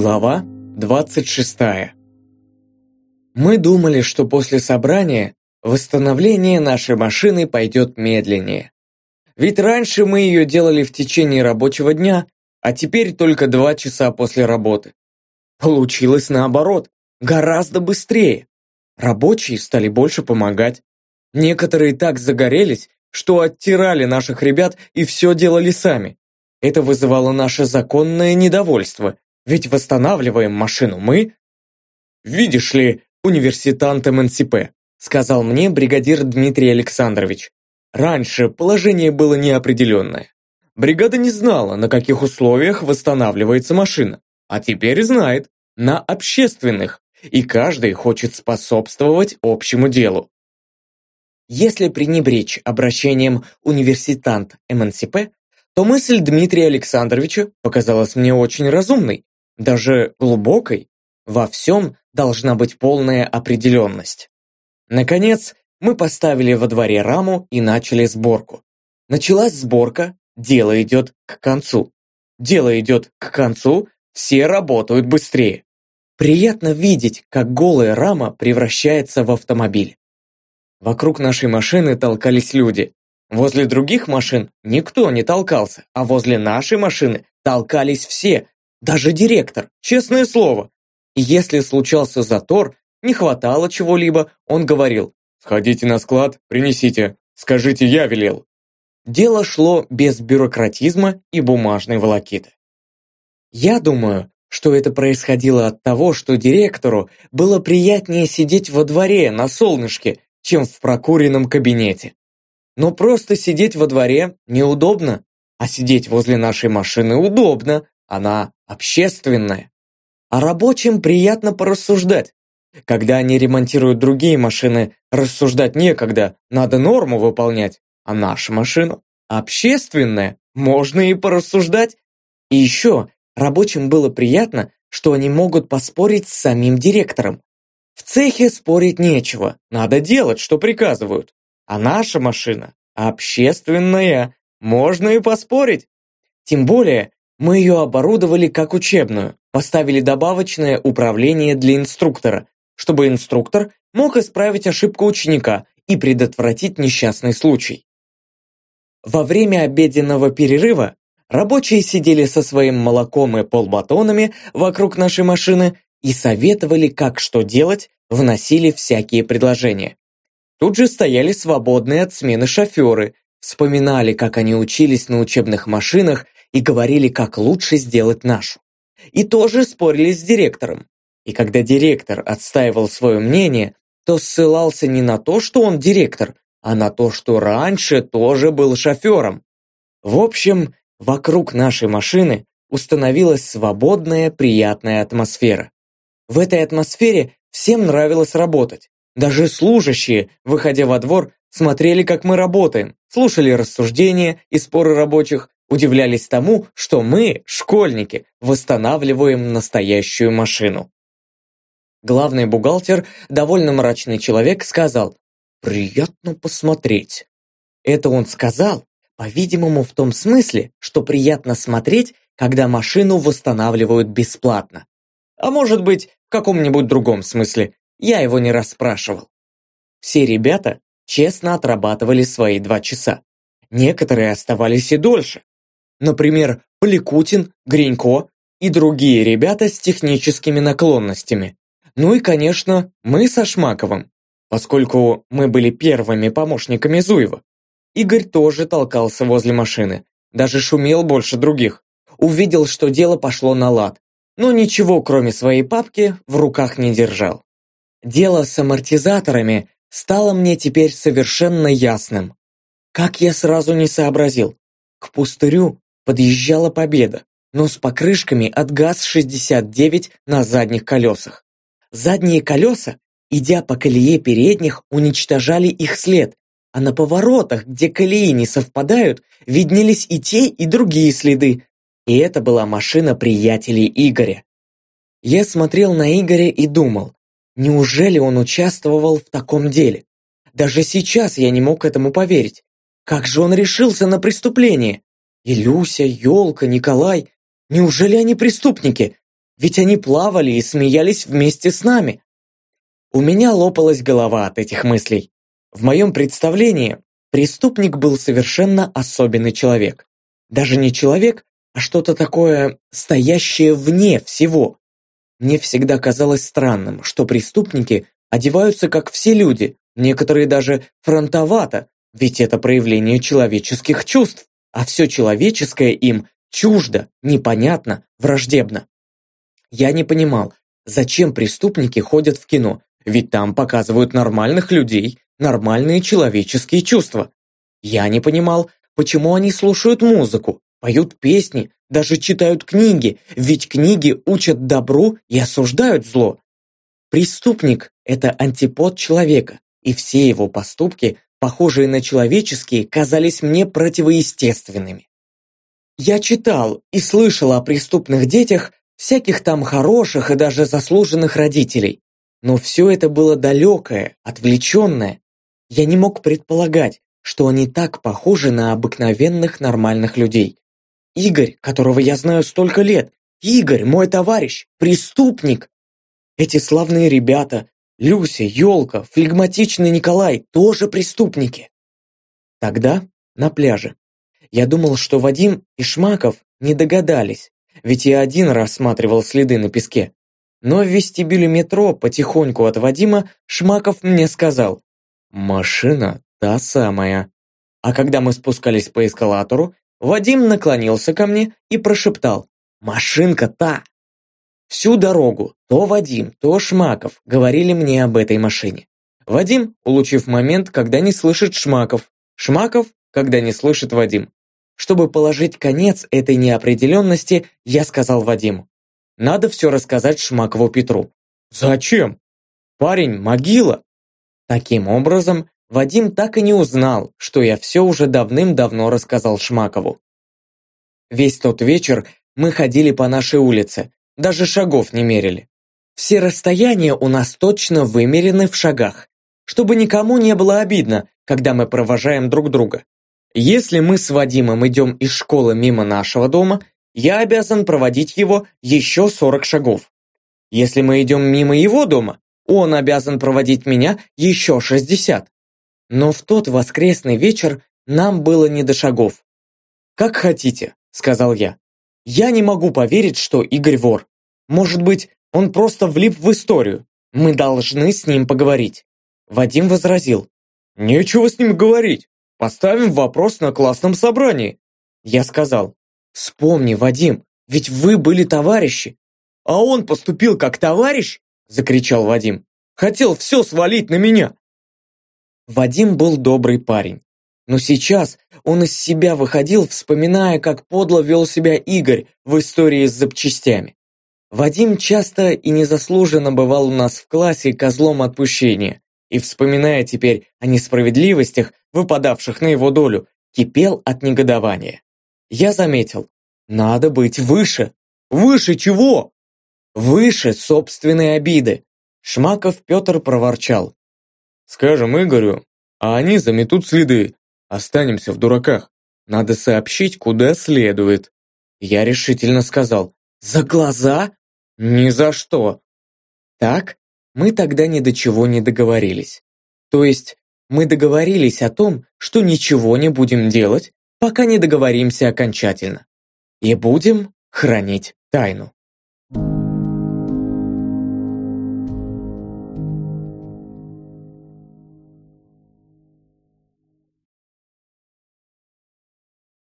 Глава 26. Мы думали, что после собрания восстановление нашей машины пойдет медленнее. Ведь раньше мы ее делали в течение рабочего дня, а теперь только два часа после работы. Получилось наоборот, гораздо быстрее. Рабочие стали больше помогать. Некоторые так загорелись, что оттирали наших ребят и все делали сами. Это вызывало наше законное недовольство, ведь восстанавливаем машину мы. Видишь ли, университант МНСП, сказал мне бригадир Дмитрий Александрович. Раньше положение было неопределенное. Бригада не знала, на каких условиях восстанавливается машина, а теперь знает, на общественных, и каждый хочет способствовать общему делу. Если пренебречь обращением «университант МНСП», то мысль Дмитрия Александровича показалась мне очень разумной, даже глубокой. Во всем должна быть полная определенность. Наконец, мы поставили во дворе раму и начали сборку. Началась сборка, дело идет к концу. Дело идет к концу, все работают быстрее. Приятно видеть, как голая рама превращается в автомобиль. Вокруг нашей машины толкались люди. Возле других машин никто не толкался, а возле нашей машины толкались все, даже директор, честное слово. Если случался затор, не хватало чего-либо, он говорил «Сходите на склад, принесите, скажите, я велел». Дело шло без бюрократизма и бумажной волокиты. Я думаю, что это происходило от того, что директору было приятнее сидеть во дворе на солнышке, чем в прокуренном кабинете. Но просто сидеть во дворе неудобно, а сидеть возле нашей машины удобно, она общественная. А рабочим приятно порассуждать. Когда они ремонтируют другие машины, рассуждать некогда, надо норму выполнять, а наша машина общественная, можно и порассуждать. И еще рабочим было приятно, что они могут поспорить с самим директором. В цехе спорить нечего, надо делать, что приказывают. А наша машина общественная, можно и поспорить. Тем более, мы ее оборудовали как учебную, поставили добавочное управление для инструктора, чтобы инструктор мог исправить ошибку ученика и предотвратить несчастный случай. Во время обеденного перерыва рабочие сидели со своим молоком и полбатонами вокруг нашей машины и советовали, как что делать, вносили всякие предложения. Тут же стояли свободные от смены шоферы, вспоминали, как они учились на учебных машинах и говорили, как лучше сделать нашу. И тоже спорили с директором. И когда директор отстаивал свое мнение, то ссылался не на то, что он директор, а на то, что раньше тоже был шофером. В общем, вокруг нашей машины установилась свободная, приятная атмосфера. В этой атмосфере всем нравилось работать. Даже служащие, выходя во двор, смотрели, как мы работаем, слушали рассуждения и споры рабочих, удивлялись тому, что мы, школьники, восстанавливаем настоящую машину. Главный бухгалтер, довольно мрачный человек, сказал «Приятно посмотреть». Это он сказал, по-видимому, в том смысле, что приятно смотреть, когда машину восстанавливают бесплатно. А может быть, в каком-нибудь другом смысле, я его не расспрашивал. Все ребята честно отрабатывали свои два часа. Некоторые оставались и дольше. Например, Поликутин, Гринько и другие ребята с техническими наклонностями. Ну и, конечно, мы со Шмаковым, поскольку мы были первыми помощниками Зуева. Игорь тоже толкался возле машины, даже шумел больше других. Увидел, что дело пошло на лад, но ничего, кроме своей папки, в руках не держал. Дело с амортизаторами стало мне теперь совершенно ясным. Как я сразу не сообразил. К пустырю подъезжала Победа, но с покрышками от ГАЗ-69 на задних колесах. Задние колеса, идя по колее передних, уничтожали их след, а на поворотах, где колеи не совпадают, виднелись и те, и другие следы. И это была машина приятелей Игоря. Я смотрел на Игоря и думал, Неужели он участвовал в таком деле? Даже сейчас я не мог этому поверить. Как же он решился на преступление? И Люся, Ёлка, Николай. Неужели они преступники? Ведь они плавали и смеялись вместе с нами. У меня лопалась голова от этих мыслей. В моем представлении преступник был совершенно особенный человек. Даже не человек, а что-то такое стоящее вне всего. Мне всегда казалось странным, что преступники одеваются как все люди, некоторые даже фронтовато, ведь это проявление человеческих чувств, а все человеческое им чуждо, непонятно, враждебно. Я не понимал, зачем преступники ходят в кино, ведь там показывают нормальных людей, нормальные человеческие чувства. Я не понимал, почему они слушают музыку, поют песни, даже читают книги, ведь книги учат добру и осуждают зло. Преступник – это антипод человека, и все его поступки, похожие на человеческие, казались мне противоестественными. Я читал и слышал о преступных детях, всяких там хороших и даже заслуженных родителей, но все это было далекое, отвлеченное. Я не мог предполагать, что они так похожи на обыкновенных нормальных людей. Игорь, которого я знаю столько лет, Игорь, мой товарищ, преступник. Эти славные ребята, Люся, Ёлка, флегматичный Николай, тоже преступники. Тогда на пляже. Я думал, что Вадим и Шмаков не догадались, ведь я один рассматривал следы на песке. Но в вестибюле метро потихоньку от Вадима Шмаков мне сказал «Машина та самая». А когда мы спускались по эскалатору, Вадим наклонился ко мне и прошептал «Машинка та!». Всю дорогу то Вадим, то Шмаков говорили мне об этой машине. Вадим, улучив момент, когда не слышит Шмаков. Шмаков, когда не слышит Вадим. Чтобы положить конец этой неопределенности, я сказал Вадиму. Надо все рассказать Шмакову Петру. Зачем? Парень, могила. Таким образом, Вадим так и не узнал, что я все уже давным-давно рассказал Шмакову. Весь тот вечер мы ходили по нашей улице, даже шагов не мерили. Все расстояния у нас точно вымерены в шагах, чтобы никому не было обидно, когда мы провожаем друг друга. Если мы с Вадимом идем из школы мимо нашего дома, я обязан проводить его еще 40 шагов. Если мы идем мимо его дома, он обязан проводить меня еще 60. Но в тот воскресный вечер нам было не до шагов. «Как хотите», — сказал я. «Я не могу поверить, что Игорь вор. Может быть, он просто влип в историю. Мы должны с ним поговорить». Вадим возразил. «Нечего с ним говорить. Поставим вопрос на классном собрании». Я сказал. Вспомни, Вадим, ведь вы были товарищи. А он поступил как товарищ? Закричал Вадим. Хотел все свалить на меня. Вадим был добрый парень. Но сейчас он из себя выходил, вспоминая, как подло вел себя Игорь в истории с запчастями. Вадим часто и незаслуженно бывал у нас в классе козлом отпущения, и, вспоминая теперь о несправедливостях, выпадавших на его долю, кипел от негодования. Я заметил, надо быть выше. Выше чего? Выше собственной обиды. Шмаков Петр проворчал. Скажем Игорю, а они заметут следы. Останемся в дураках. Надо сообщить, куда следует. Я решительно сказал. За глаза? Ни за что. Так, мы тогда ни до чего не договорились. То есть, мы договорились о том, что ничего не будем делать, пока не договоримся окончательно. И будем хранить тайну.